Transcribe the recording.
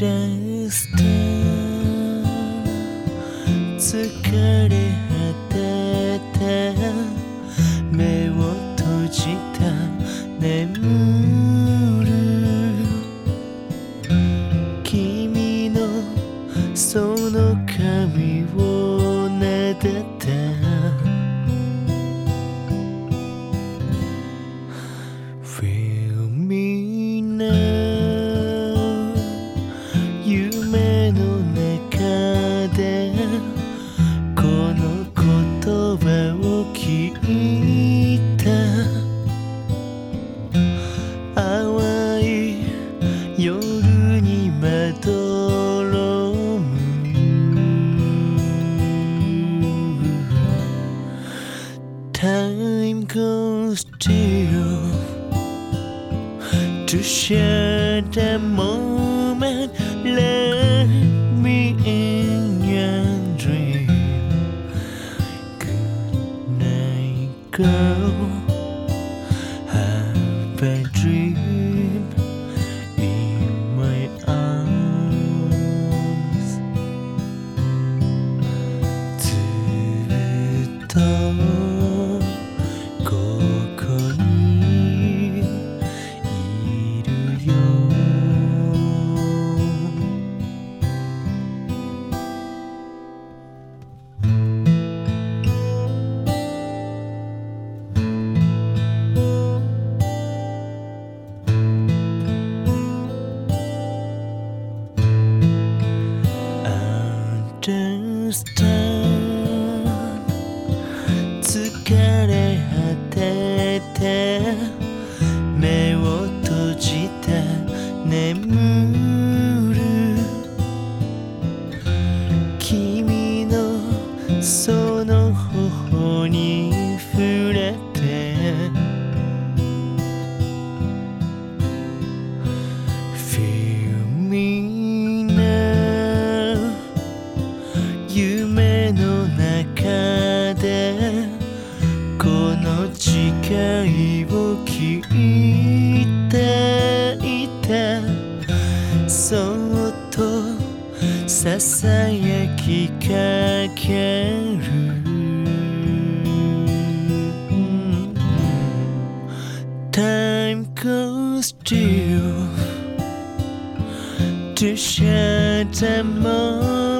Just to cut it いた淡い夜にまどろむタイムゴースティオ To share girl. Have a dream in my arms. ずっ used to 夢の中でこの誓いを聞いていたそっとささやきかける Time goes still to share the moment.